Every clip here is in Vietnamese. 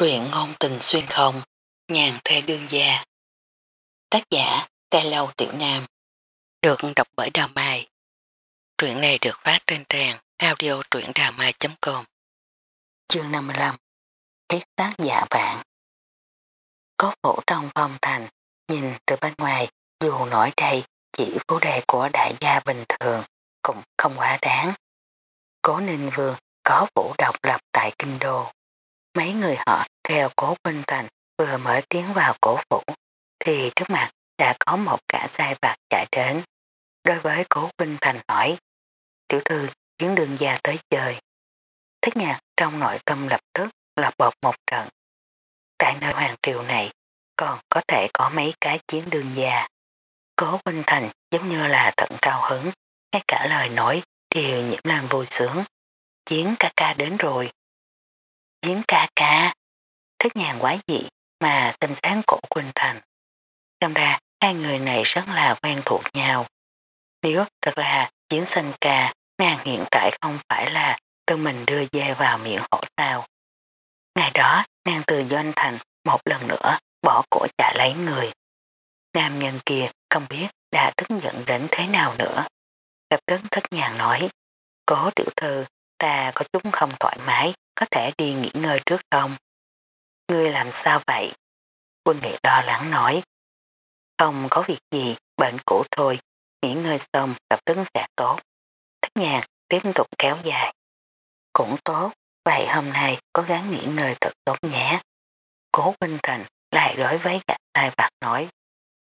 Truyện ngôn tình xuyên không, nhàn thê đương gia. Tác giả, Tê Lâu Tiểu Nam. Được đọc bởi Đào Mai. Truyện này được phát trên trang audio truyệnđàmai.com Chương 55 Biết tác giả vạn Có phủ trong phong thành, nhìn từ bên ngoài, dù nổi đây chỉ phủ đề của đại gia bình thường, cũng không quá đáng. Cố Ninh Vương có vũ độc lập tại Kinh Đô. Mấy người họ theo cố Vinh Thành vừa mở tiến vào cổ phủ, thì trước mặt đã có một cả sai bạc chạy đến. Đối với cố Vinh Thành hỏi, tiểu thư chuyến đường già tới chơi. Thích nhạc trong nội tâm lập tức là bột một trận. Tại nơi hoàng triều này còn có thể có mấy cái chiến đường già. Cố Vinh Thành giống như là tận cao hứng, ngay cả lời nói đều nhiễm làm vui sướng. Chiến ca ca đến rồi. Chiến ca ca, thất nhàn quá dị mà xem sáng cổ Quỳnh Thành. Trong ra hai người này rất là quen thuộc nhau. Nếu thật là chiến sinh ca, nàng hiện tại không phải là tự mình đưa dê vào miệng hổ sao. Ngày đó nàng từ doanh thành một lần nữa bỏ cổ trả lấy người. Nam nhân kia không biết đã tức giận đến thế nào nữa. Lập tức thất nhàng nói, cố tiểu thư, ta có chút không thoải mái, có thể đi nghỉ ngơi trước không? Ngươi làm sao vậy? Quân nghị đo lắng nói. Không có việc gì, bệnh cũ thôi, nghỉ ngơi xong lập tức sẽ tốt. thất nhạc tiếp tục kéo dài. Cũng tốt, vậy hôm nay cố gắng nghỉ ngơi thật tốt nhé. Cố Vinh Thành lại đối với gã tai bạc nói.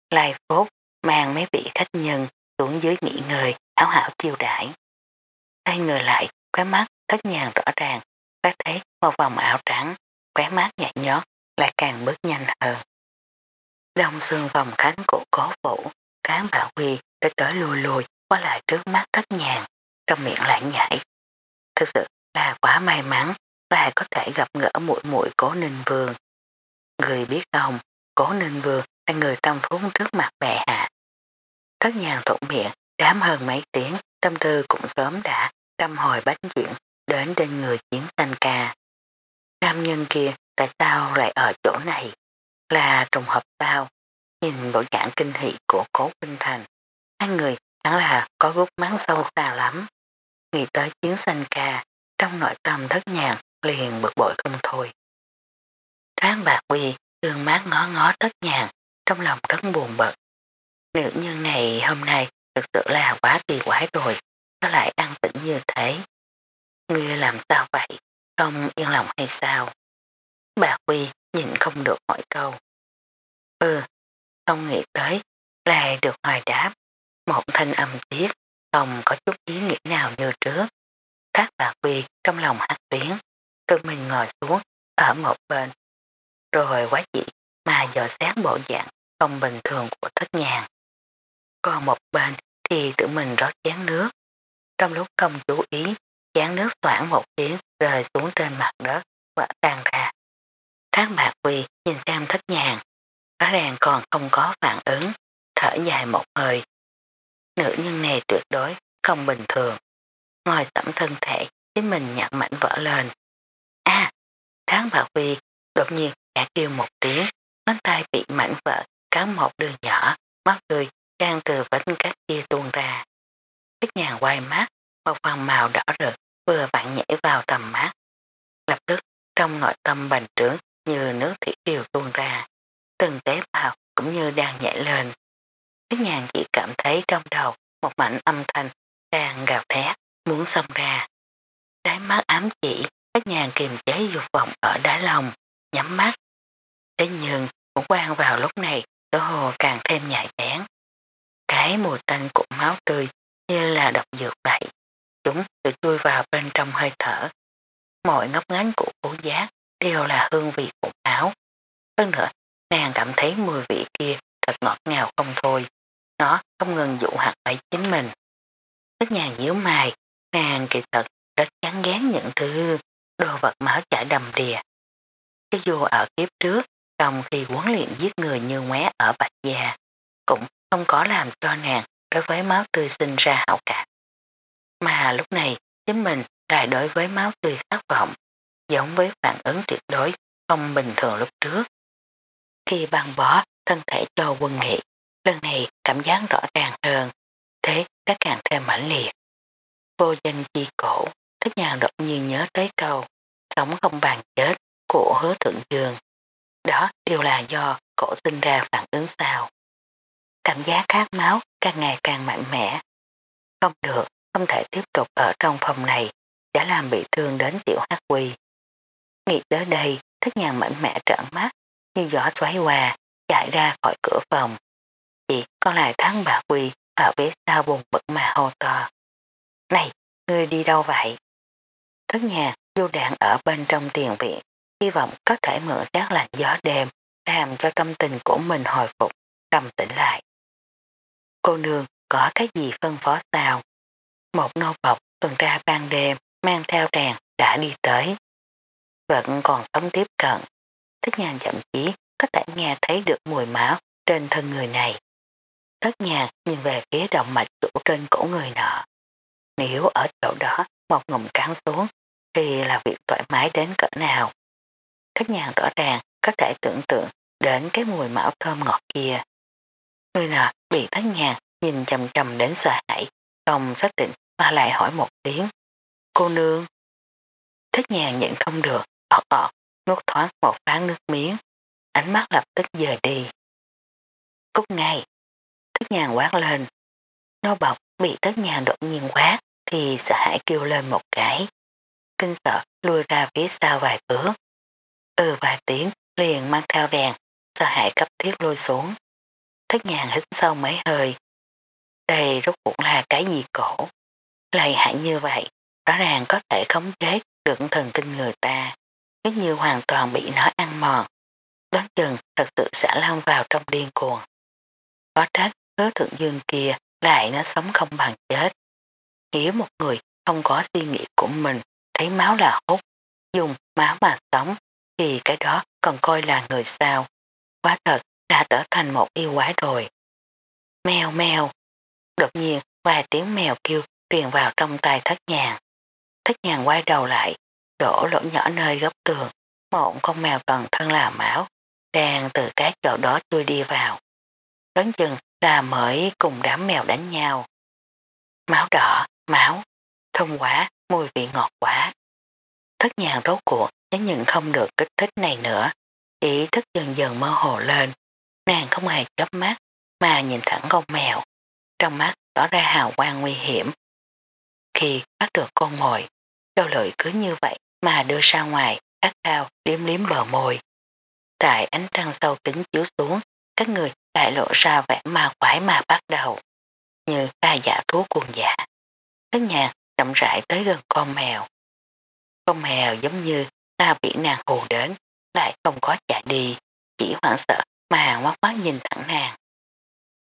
Lai phốt mang mấy vị khách nhân xuống dưới nghỉ ngơi, hảo hảo chiêu đãi. hai người lại, khóe mắt thất nhàng rõ ràng, phát thấy một vòng áo trắng, khóe mát nhạt nhót lại càng bước nhanh hơn. Đông xương vòng cánh của cố vũ, cán bảo quy tới tới lùi lùi qua lại trước mắt thất nhàng, trong miệng lại nhảy. Thực sự là quá may mắn lại có thể gặp gỡ muội muội cố ninh vương. Người biết không, cố ninh vương là người tâm phúng trước mặt bệ hạ. Thất nhàng thuận miệng, đám hơn mấy tiếng, tâm tư cũng sớm đã tâm hồi bánh chuyện đến trên người chiến thanh ca. Nam nhân kia tại sao lại ở chỗ này? Là trùng hợp sao? Nhìn bộ dạng kinh hỷ của cố Vinh Thành, hai người hẳn là có gút mắng sâu xa lắm. Nghĩ tới chiến sanh ca, trong nội tâm thất nhàng liền bực bội không thôi. Tháng bạc quy, gương mát ngó ngó thất nhàng, trong lòng rất buồn bực. Nữ nhân này hôm nay thực sự là quá kỳ quái rồi, nó lại ăn tĩnh như thế. Ngươi làm sao vậy? Không yên lòng hay sao? Bà Quy nhìn không được hỏi câu. Ừ, không nghĩ tới, lại được hoài đáp. Một thanh âm tiết, không có chút ý nghĩa nào như trước. Thác bà Quy trong lòng hát tuyến, tự mình ngồi xuống ở một bên. Rồi quá dị mà dò sáng bộ dạng không bình thường của thất nhàng. Còn một bên thì tự mình rót chén nước. Trong lúc không chú ý, chán nước soạn một tiếng rơi xuống trên mặt đất, vỡ tan ra. Thác bạc quỳ nhìn xem thất nhàng, rõ ràng còn không có phản ứng, thở dài một hơi. Nữ nhân này tuyệt đối không bình thường. Ngồi sẫm thân thể, chính mình nhặt mảnh vỡ lên. a à, tháng bạc quỳ đột nhiên đã kêu một tiếng, ngón tay bị mảnh vỡ cắn một đường nhỏ, mắt cười đang từ vết cắt kia tuôn ra. Thích nhàng quay mắt, một phần màu đỏ rực vừa vặn nhảy vào tầm mắt. Lập tức trong nội tâm bành trướng như nước thủy triều tuôn ra. Từng tế bào cũng như đang nhảy lên. Thích nhàng chỉ cảm thấy trong đầu một mảnh âm thanh đang gào thét, muốn xông ra. Đáy mắt ám chỉ, thích nhàng kiềm chế dục vọng ở đá lòng, nhắm mắt. Thế nhưng, ngũ quan vào lúc này, cơ hồ càng thêm nhạy bén. Cái mùi tanh của máu tươi như là độc dược vậy. Chúng tự chui vào bên trong hơi thở. Mọi ngóc ngánh của cố giác đều là hương vị của áo. Hơn nữa, nàng cảm thấy mùi vị kia thật ngọt ngào không thôi. Nó không ngừng dụ hoặc lấy chính mình. Tất nhàng nhíu mày, nàng kỳ thật rất chán ghét những thứ đồ vật máu chảy đầm đìa. Cái dù ở kiếp trước, trong khi huấn luyện giết người như ngoé ở Bạch Gia, cũng không có làm cho nàng đối với máu tươi sinh ra hảo cảm. Mà lúc này chính mình lại đối với máu tươi khát vọng, giống với phản ứng tuyệt đối không bình thường lúc trước. Khi băng bỏ thân thể cho quân nghị, lần này cảm giác rõ ràng hơn, thế đã càng thêm mãnh liệt. Vô danh chi cổ, thích nhàng đột nhiên nhớ tới câu, sống không bằng chết của hứa thượng dương. Đó đều là do cổ sinh ra phản ứng sao. Cảm giác khát máu càng ngày càng mạnh mẽ. Không được, không thể tiếp tục ở trong phòng này, đã làm bị thương đến tiểu hắc quy. Nghĩ tới đây, thích nhàng mạnh mẽ trợn mắt, như gió xoáy qua, chạy ra khỏi cửa phòng. Chỉ còn lại thắng bà quy ở phía sau bùng bực mà hô to. Này, ngươi đi đâu vậy? Thất nhàng du đạn ở bên trong tiền viện, hy vọng có thể mượn rác lạnh gió đêm, làm cho tâm tình của mình hồi phục, trầm tĩnh lại. Cô nương có cái gì phân phó sao? Một nô bọc tuần tra ban đêm mang theo đèn đã đi tới. Vẫn còn sống tiếp cận. Thích nhàn chậm chí có thể nghe thấy được mùi máu trên thân người này. Thất nhàn nhìn về phía động mạch chủ trên cổ người nọ. Nếu ở chỗ đó một ngụm cắn xuống thì là việc thoải mái đến cỡ nào. Thất nhàn rõ ràng có thể tưởng tượng đến cái mùi máu thơm ngọt kia. Người nọ bị thất nhàn nhìn chầm chầm đến sợ hãi, không xác định mà lại hỏi một tiếng. Cô nương. thích nhàn nhận không được, ọt ọt, nuốt thoáng một phán nước miếng. Ánh mắt lập tức dời đi. Cúc ngay. Thích nhàn quát lên. Nô bọc bị thất nhàn đột nhiên quát thì sợ hãi kêu lên một cái. Kinh sợ lùi ra phía sau vài bước. Ừ vài tiếng liền mang theo đèn, sợ hãi cấp thiết lôi xuống. Thất nhàn hít sâu mấy hơi. Đây rốt cuộc là cái gì cổ? Lợi hại như vậy, rõ ràng có thể khống chế được thần kinh người ta, nếu như hoàn toàn bị nó ăn mòn. Đoán chừng thật sự sẽ lao vào trong điên cuồng. Có trách hứa thượng dương kia lại nó sống không bằng chết. Nếu một người không có suy nghĩ của mình, thấy máu là hút, dùng máu mà sống, thì cái đó còn coi là người sao. Quá thật đã trở thành một yêu quái rồi. Mèo mèo. Đột nhiên vài tiếng mèo kêu truyền vào trong tay thất nhàng. Thất nhàng quay đầu lại, đổ lỗ nhỏ nơi góc tường, một con mèo toàn thân là máu, đang từ cái chỗ đó chui đi vào. Đoán chừng là mới cùng đám mèo đánh nhau. Máu đỏ, máu, thông quá, mùi vị ngọt quá. Thất nhàng rốt cuộc nếu nhìn không được kích thích này nữa, ý thức dần dần mơ hồ lên. Nàng không hề chớp mắt mà nhìn thẳng con mèo. Trong mắt tỏ ra hào quang nguy hiểm. Khi bắt được con mồi, đầu lợi cứ như vậy mà đưa ra ngoài, ác cao, liếm liếm bờ môi. Tại ánh trăng sâu kính chiếu xuống, các người lại lộ ra vẻ ma quái mà bắt đầu, như ba giả thú cuồng giả. Tất nhà chậm rãi tới gần con mèo. Con mèo giống như ta bị nàng hù đến, lại không có chạy đi, chỉ hoảng sợ mà ngoát mắt nhìn thẳng nàng.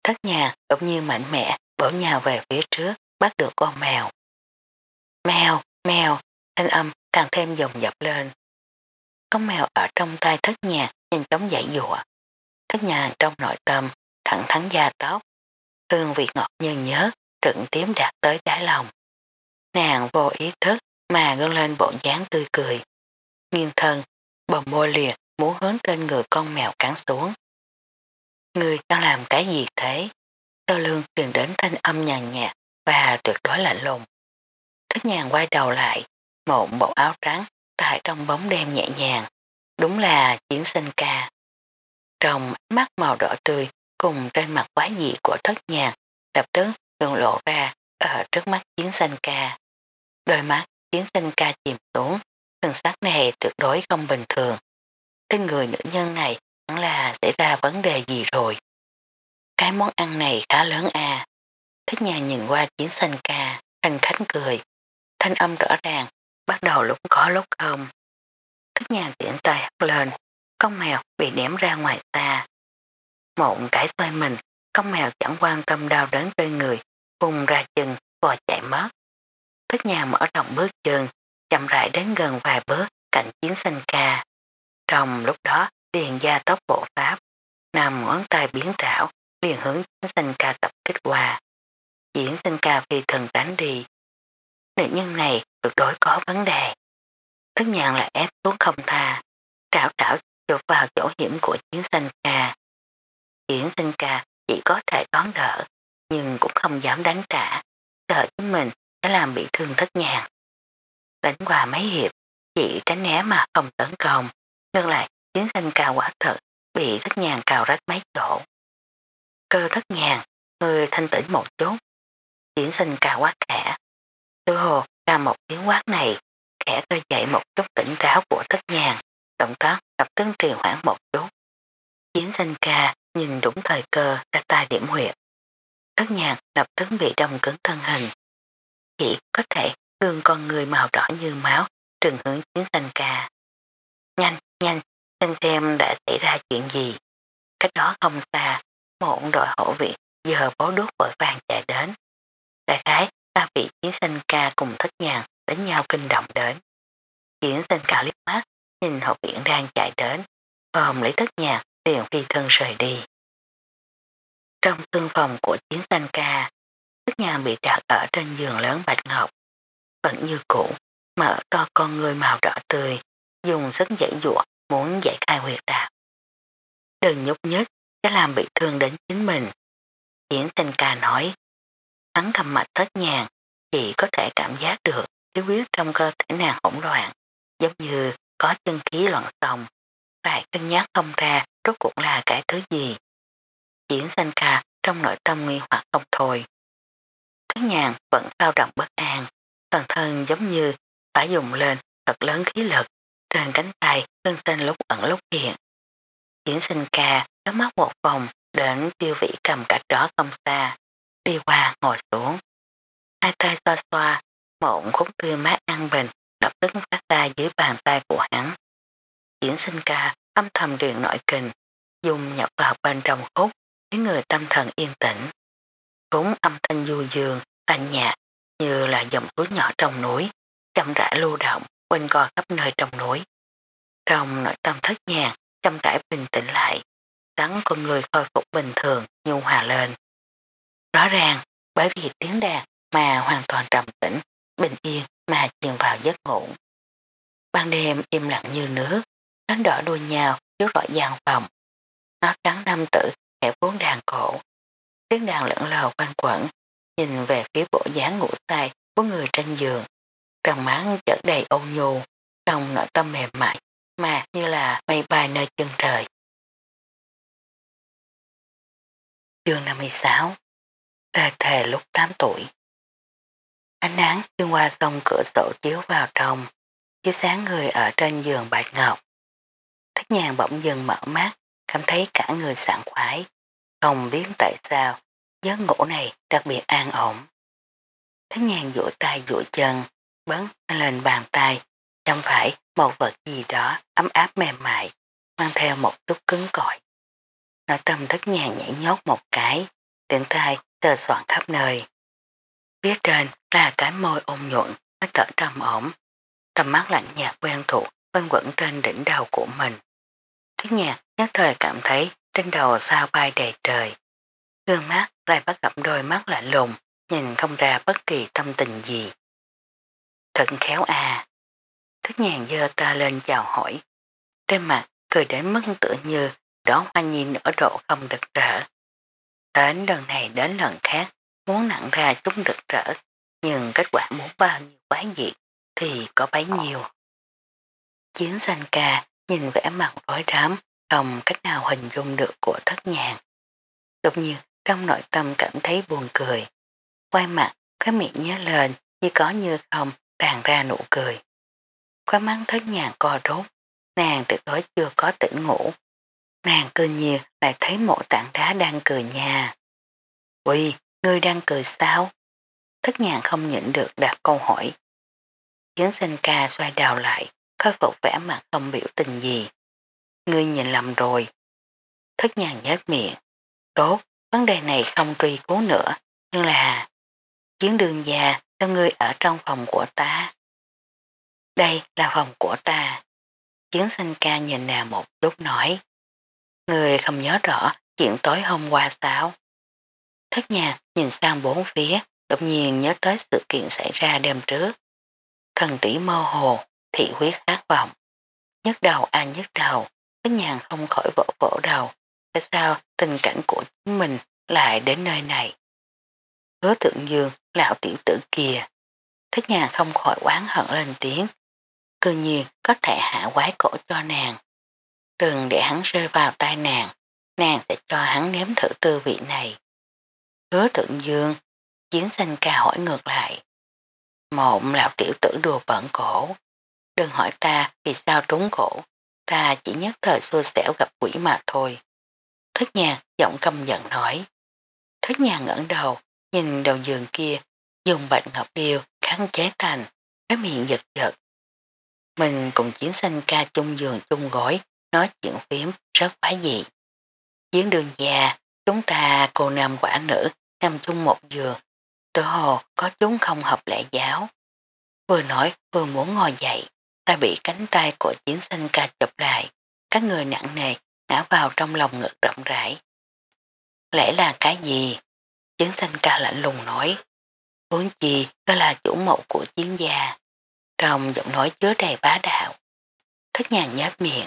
Thất nhà đột nhiên mạnh mẽ bổ nhào về phía trước, bắt được con mèo. Mèo, mèo, thanh âm càng thêm dồn dập lên. Con mèo ở trong tay thất nhà nhanh chóng dãy dụa. Thất nhà trong nội tâm thẳng thắn da tóc. Hương vị ngọt như nhớ, trựng tím đạt tới đáy lòng. Nàng vô ý thức mà gân lên bộ dáng tươi cười. Nghiêng thân, bầm môi liệt muốn hướng trên người con mèo cắn xuống. Người đang làm cái gì thế? Sau lương truyền đến thanh âm nhàn nhạt và tuyệt đối lạnh lùng. Thích nhàng quay đầu lại, một bộ áo trắng tại trong bóng đêm nhẹ nhàng. Đúng là chiến sinh ca. Trong mắt màu đỏ tươi cùng trên mặt quá dị của thất nhàng lập tức gần lộ ra ở trước mắt chiến sinh ca. Đôi mắt chiến sinh ca chìm xuống, thần sắc này tuyệt đối không bình thường. Trên người nữ nhân này hẳn là xảy ra vấn đề gì rồi. Cái món ăn này khá lớn à. Thích nhà nhìn qua chiến sinh ca, thanh khánh cười. Thanh âm rõ ràng, bắt đầu lúc có lúc không. Thức nhà tiện tay hắt lên, con mèo bị ném ra ngoài xa. Một cái xoay mình, con mèo chẳng quan tâm đau đớn trên người, vùng ra chân, vò chạy mất. Thức nhà mở rộng bước chân, chậm rãi đến gần vài bước cạnh chiến sinh ca. Trong lúc đó, điền gia tốc bộ pháp, nằm ngón tay biến trảo, liền hướng chiến sinh ca tập kích qua. Chiến sinh ca phi thần đánh đi. Nữ nhân này tuyệt đối có vấn đề. Thức nhàn lại ép xuống không tha. trảo trảo chụp vào chỗ hiểm của chiến sinh ca. Chiến sinh ca chỉ có thể đón đỡ, nhưng cũng không dám đánh trả, sợ chính mình sẽ làm bị thương thất nhàng. Đánh qua mấy hiệp, chỉ tránh né mà không tấn công, ngược lại chiến sinh ca quả thật bị thất nhàng cào rách mấy chỗ. Cơ thất nhàng, người thanh tĩnh một chút, chiến sinh ca quá khẽ. Tư hồ ra một tiếng quát này, khẽ cơ dậy một chút tỉnh ráo của thất nhàng, động tác lập tức trì hoãn một chút. Chiến sinh ca nhìn đúng thời cơ ra tay điểm huyệt. Thất nhàng lập tức bị đông cứng thân hình. Chỉ có thể thương con người màu đỏ như máu trừng hướng chiến sinh ca. Nhanh, nhanh, xem xem đã xảy ra chuyện gì. Cách đó không xa, một đội hộ viện giờ bó đuốc vội vàng chạy đến. Đại khái, ba vị chiến sinh ca cùng thất nhàng đánh nhau kinh động đến. Chiến sinh ca liếc mắt, nhìn học viện đang chạy đến, ôm lấy thất nhàng liền phi thân rời đi. Trong xương phòng của chiến sinh ca, thất nhàng bị đặt ở trên giường lớn bạch ngọc, vẫn như cũ, mở to con người màu đỏ tươi, dùng sức dãy dụa muốn giải khai huyệt đạo. Đừng nhúc nhích, sẽ làm bị thương đến chính mình. Diễn tình ca nói, hắn cầm mạch thất nhàng, chỉ có thể cảm giác được khí huyết trong cơ thể nàng hỗn loạn, giống như có chân khí loạn xong, lại cân nhắc không ra rốt cuộc là cái thứ gì. Diễn sinh ca trong nội tâm nguy hoặc không thôi. Thất nhàng vẫn sao động bất an, toàn thân giống như phải dùng lên thật lớn khí lực, trên cánh tay cơn xanh lúc ẩn lúc hiện. Diễn sinh ca có mắt một vòng đến tiêu vị cầm cách đó không xa, đi qua ngồi xuống. Hai tay xoa xoa, một khúc tươi mát ăn bình lập tức phát ra dưới bàn tay của hắn. Diễn sinh ca âm thầm điện nội kình, dùng nhập vào bên trong khúc, khiến người tâm thần yên tĩnh. Cúng âm thanh du dương, thanh nhạt, như là dòng suối nhỏ trong núi, chậm rãi lưu động, quanh co khắp nơi trong núi. Trong nội tâm thất nhàng, chậm rãi bình tĩnh lại, đắng con người khôi phục bình thường, nhu hòa lên. Rõ ràng, bởi vì tiếng đàn mà hoàn toàn trầm tĩnh, bình yên mà chìm vào giấc ngủ. Ban đêm im lặng như nước, đánh đỏ đôi nhau chiếu rọi gian phòng. Nó trắng nam tử hẹp vốn đàn cổ. Tiếng đàn lẫn lờ quanh quẩn, nhìn về phía bộ dáng ngủ say của người trên giường. Trong mắt chở đầy ôn nhu, trong nội tâm mềm mại, mà như là mây bay nơi chân trời. Chương 56 ta thề lúc 8 tuổi Ánh nắng xuyên qua sông cửa sổ chiếu vào trong, chiếu sáng người ở trên giường bạch ngọc. Thất nhàng bỗng dừng mở mắt, cảm thấy cả người sảng khoái. Không biết tại sao, giấc ngủ này đặc biệt an ổn. Thất nhàng duỗi tay duỗi chân, bấn lên bàn tay, chẳng phải một vật gì đó ấm áp mềm mại, mang theo một chút cứng cỏi. Nội tâm thất nhàng nhảy nhót một cái, tiện thai sờ soạn khắp nơi. Phía trên là cái môi ôn nhuận, nó thở trầm ổn, tầm mắt lạnh nhạt quen thuộc quanh quẩn trên đỉnh đầu của mình. Thứ nhạc nhất thời cảm thấy trên đầu sao bay đầy trời. Gương mắt lại bắt gặp đôi mắt lạnh lùng, nhìn không ra bất kỳ tâm tình gì. Thật khéo à. thứ nhàn dơ ta lên chào hỏi. Trên mặt cười đến mức tựa như đó hoa nhi nở độ không đực rỡ. Đến lần này đến lần khác, muốn nặng ra chút rực rỡ, nhưng kết quả muốn bao nhiêu quái diệt thì có bấy nhiêu. Chiến sanh ca nhìn vẻ mặt rối rắm, không cách nào hình dung được của thất nhàn Đột nhiên trong nội tâm cảm thấy buồn cười. Quay mặt, cái miệng nhớ lên, như có như không, tràn ra nụ cười. Khóe mắt thất nhàn co rốt, nàng tuyệt đối chưa có tỉnh ngủ. Nàng cười nhiều lại thấy mộ tảng đá đang cười nhà. Quỳ, ngươi đang cười sao? Thất nhàng không nhịn được đặt câu hỏi. Yến sinh ca xoay đào lại, khôi phục vẻ mặt không biểu tình gì. Ngươi nhìn lầm rồi. Thất nhàng nhếch miệng. Tốt, vấn đề này không truy cứu nữa, nhưng là chiến đường già cho ngươi ở trong phòng của ta. Đây là phòng của ta. Chiến sinh ca nhìn nàng một chút nói. Người không nhớ rõ chuyện tối hôm qua sao. Thất nhạc nhìn sang bốn phía, đột nhiên nhớ tới sự kiện xảy ra đêm trước. Thần trĩ mơ hồ, thị huyết khát vọng. nhức đầu an nhức đầu, thất nhàn không khỏi vỗ vỗ đầu, tại sao tình cảnh của chính mình lại đến nơi này. Hứa thượng dương, lão tiểu tử kìa, thất nhàn không khỏi oán hận lên tiếng, cư nhiên có thể hạ quái cổ cho nàng. Đừng để hắn rơi vào tay nàng, nàng sẽ cho hắn nếm thử tư vị này. Hứa thượng dương, chiến sinh ca hỏi ngược lại. Mộng lão tiểu tử đùa bẩn cổ. Đừng hỏi ta vì sao trúng cổ, ta chỉ nhất thời xua xẻo gặp quỷ mà thôi. Thất nhà giọng căm giận nói. Thất nhà ngẩng đầu, nhìn đầu giường kia, dùng bạch ngọc điêu kháng chế thành, cái miệng giật giật. Mình cùng chiến sinh ca chung giường chung gối, nói chuyện phím rất quái dị. Giếng đường già, chúng ta cô nam quả nữ nằm chung một giường, tự hồ có chúng không hợp lẽ giáo. Vừa nói vừa muốn ngồi dậy, đã bị cánh tay của chiến sinh ca chụp lại, các người nặng nề ngã vào trong lòng ngực rộng rãi. Lẽ là cái gì? Chiến sinh ca lạnh lùng nói. Vốn chi đó là chủ mẫu của chiến gia. Trong giọng nói chứa đầy bá đạo. Thất nhàng nháp miệng.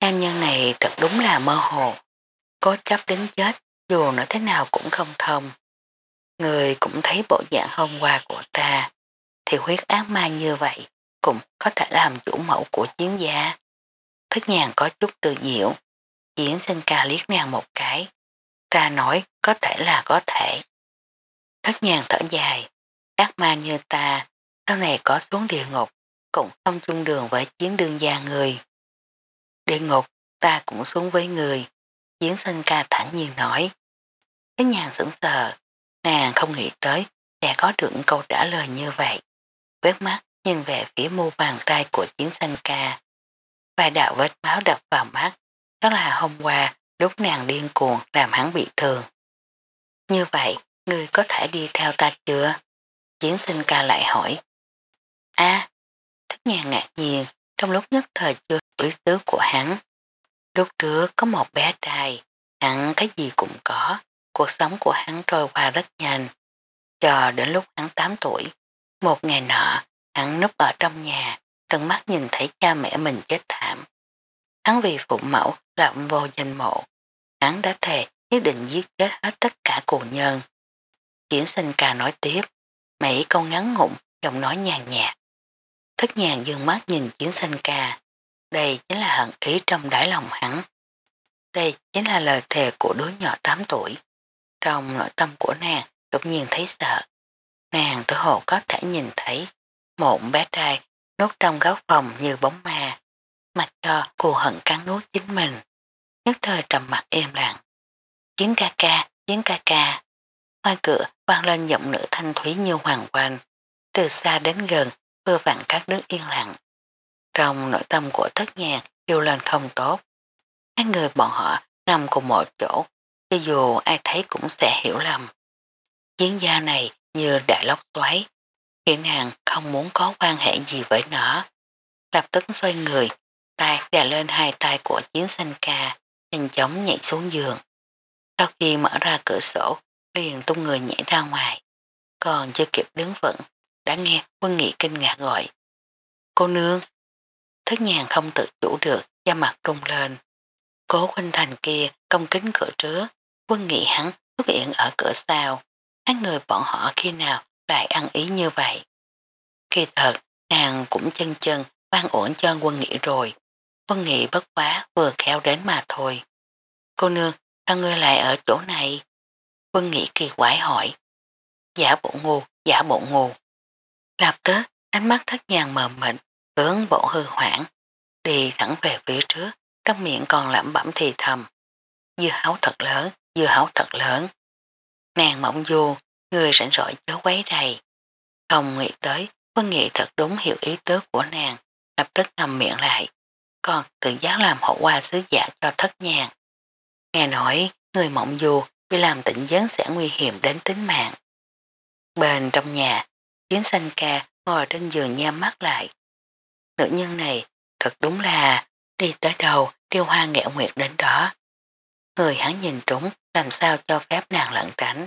Nam nhân này thật đúng là mơ hồ. Có chấp đến chết, dù nói thế nào cũng không thông. Người cũng thấy bộ dạng hôm qua của ta, thì huyết ác ma như vậy cũng có thể làm chủ mẫu của chiến gia. Thất nhàng có chút tự diệu, diễn sinh ca liếc nàng một cái. Ta nói có thể là có thể. Thất nhàng thở dài, ác ma như ta, sau này có xuống địa ngục, cũng không chung đường với chiến đương gia người. Địa ngục, ta cũng xuống với người, Diễn sinh ca thẳng nhiên nói. Cái nhàng sững sờ, nàng không nghĩ tới sẽ có được câu trả lời như vậy. Vết mắt nhìn về phía mu bàn tay của chiến sinh ca. Vài đạo vết máu đập vào mắt, đó là hôm qua lúc nàng điên cuồng làm hắn bị thương. Như vậy, người có thể đi theo ta chưa? Chiến sinh ca lại hỏi. a à, thích nhà ngạc nhiên, trong lúc nhất thời chưa ý tứ của hắn. Lúc trước có một bé trai, hắn cái gì cũng có, cuộc sống của hắn trôi qua rất nhanh. Cho đến lúc hắn 8 tuổi, một ngày nọ, hắn núp ở trong nhà, tận mắt nhìn thấy cha mẹ mình chết thảm. Hắn vì phụ mẫu lộng vô danh mộ, hắn đã thề nhất định giết chết hết tất cả cụ nhân. Chiến sinh ca nói tiếp, mấy câu ngắn ngụm giọng nói nhàn nhạt. Thất nhàn dương mắt nhìn chiến sinh ca, đây chính là hận ý trong đáy lòng hắn. Đây chính là lời thề của đứa nhỏ 8 tuổi. Trong nội tâm của nàng đột nhiên thấy sợ. Nàng tự hồ có thể nhìn thấy một bé trai nốt trong góc phòng như bóng ma, mặc cho cô hận cắn nuốt chính mình. Nhất thời trầm mặt êm lặng. Chiến ca ca, chiến ca ca. Ngoài cửa vang lên giọng nữ thanh thúy như hoàng quanh. Từ xa đến gần, vừa vặn các đứa yên lặng. Trong nội tâm của thất nhạc kêu lên không tốt. Hai người bọn họ nằm cùng một chỗ, cho dù ai thấy cũng sẽ hiểu lầm. Chiến gia này như đại lóc toái, khiến nàng không muốn có quan hệ gì với nó. Lập tức xoay người, tay đè lên hai tay của chiến sanh ca, nhanh chóng nhảy xuống giường. Sau khi mở ra cửa sổ, liền tung người nhảy ra ngoài. Còn chưa kịp đứng vững, đã nghe quân nghị kinh ngạc gọi. Cô nương! Thức nhàn không tự chủ được, da mặt trung lên. Cố huynh thành kia công kính cửa trước, quân nghị hắn xuất hiện ở cửa sau. Hai người bọn họ khi nào lại ăn ý như vậy. Khi thật, nàng cũng chân chân ban ổn cho quân nghị rồi. Quân nghị bất quá vừa khéo đến mà thôi. Cô nương, sao ngươi lại ở chỗ này? Quân nghị kỳ quái hỏi. Giả bộ ngu, giả bộ ngu. Lập tức, ánh mắt thất nhàng mờ mịn, hướng bộ hư hoảng, đi thẳng về phía trước, trong miệng còn lẩm bẩm thì thầm. Dưa hấu thật lớn, dưa hấu thật lớn. Nàng mộng du, người rảnh rỗi chớ quấy rầy. Không nghĩ tới, Vân Nghị thật đúng hiểu ý tứ của nàng, lập tức ngầm miệng lại. Còn tự giác làm hậu qua sứ giả cho thất nhàng. Nghe nói, người mộng du bị làm tỉnh gián sẽ nguy hiểm đến tính mạng. Bên trong nhà, chiến xanh ca ngồi trên giường nhắm mắt lại. Nữ nhân này thật đúng là đi tới đầu điêu hoa nghệ nguyệt đến đó. Người hắn nhìn trúng làm sao cho phép nàng lẩn tránh.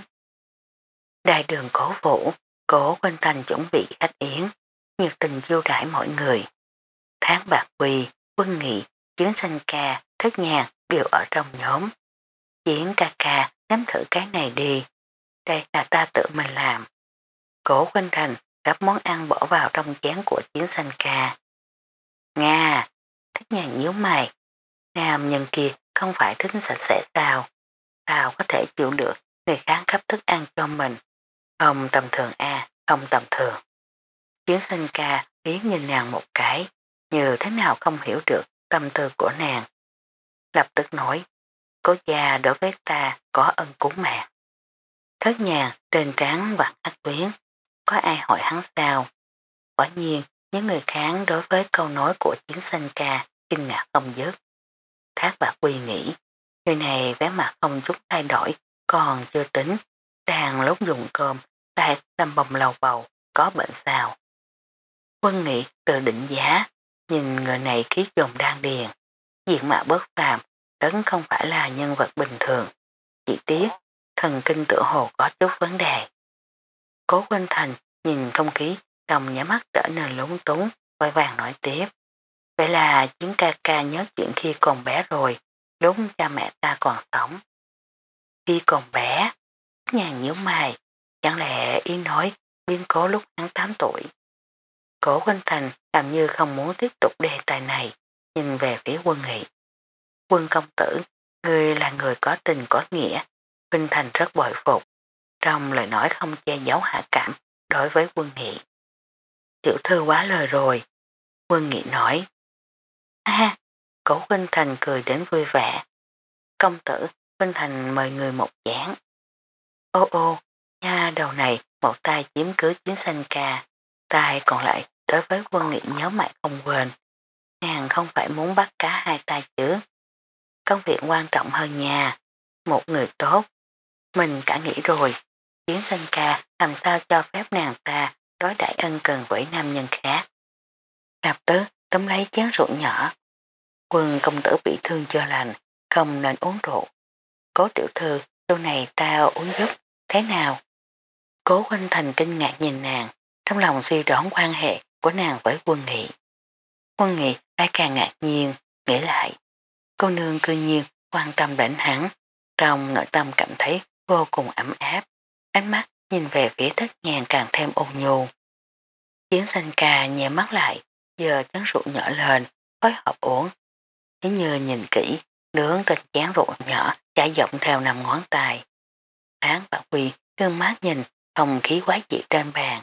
Đại đường cố vũ, cố quên thành chuẩn bị khách yến, nhiệt tình chiêu đãi mọi người. Tháng bạc quỳ, quân nghị, chiến sanh ca, thất nhàng đều ở trong nhóm. Chiến ca ca nắm thử cái này đi, đây là ta tự mình làm. Cổ quanh thành gắp món ăn bỏ vào trong chén của chiến sanh ca. Nga, thích nhà nhíu mày, nam nhân kia không phải thích sạch sẽ sao, sao có thể chịu được người khác cấp thức ăn cho mình. Không tầm thường a không tầm thường. Chiến sanh ca liếc nhìn nàng một cái, như thế nào không hiểu được tâm tư của nàng. Lập tức nói, cố gia đối với ta có ân cứu mạng. Thất nhàng trên trán vặt ác tuyến, có ai hỏi hắn sao? Quả nhiên, những người kháng đối với câu nói của chiến sinh ca kinh ngạc không dứt. Thác bạc quy nghĩ, người này vé mặt không chút thay đổi, còn chưa tính, đang lúc dùng cơm, lại tâm bồng lầu bầu, có bệnh sao. Quân nghị tự định giá, nhìn người này khí dùng đang điền, diện mạo bất phàm, tấn không phải là nhân vật bình thường, chỉ tiếc, thần kinh tự hồ có chút vấn đề. Cố Quân Thành nhìn không khí trong nhá mắt trở nên lúng túng, vội vàng nói tiếp. Vậy là chiến ca ca nhớ chuyện khi còn bé rồi, đúng cha mẹ ta còn sống. Khi còn bé, nhàn nhíu mày, chẳng lẽ ý nói biến cố lúc hắn 8 tuổi. Cố Quân Thành làm như không muốn tiếp tục đề tài này, nhìn về phía quân nghị. Quân công tử, người là người có tình có nghĩa, Vinh Thành rất bội phục, trong lời nói không che giấu hạ cảm đối với quân nghị. Tiểu thư quá lời rồi, quân nghị nói. À, cổ Vinh Thành cười đến vui vẻ. Công tử, Vinh Thành mời người một giảng. Ô ô, nha đầu này một tay chiếm cứ chiến sanh ca, tay còn lại đối với quân nghị nhớ mãi không quên. Nàng không phải muốn bắt cá hai tay chứ. Công việc quan trọng hơn nhà Một người tốt. Mình cả nghĩ rồi. Yến sanh ca làm sao cho phép nàng ta đối đại ân cần với nam nhân khác. Lập tức tấm lấy chén rượu nhỏ. Quân công tử bị thương chưa lành, không nên uống rượu. Cố tiểu thư, lâu này tao uống giúp, thế nào? Cố huynh thành kinh ngạc nhìn nàng, trong lòng suy đoán quan hệ của nàng với quân nghị. Quân nghị lại càng ngạc nhiên, nghĩ lại. Cô nương cư nhiên quan tâm đến hắn, trong nội tâm cảm thấy vô cùng ấm áp, ánh mắt nhìn về phía thất nhàng càng thêm ôn nhu. Chiến sanh ca nhẹ mắt lại, giờ chấn rượu nhỏ lên, phối hợp uống. Thế như nhìn kỹ, nướng trên chén rượu nhỏ trải dọng theo nằm ngón tay. Án và Quy gương mát nhìn không khí quái dị trên bàn.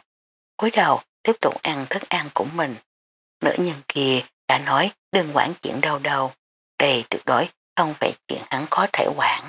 cúi đầu tiếp tục ăn thức ăn của mình. Nữ nhân kia đã nói đừng quản chuyện đâu đâu. Đây tuyệt đối không phải chuyện hắn có thể quản.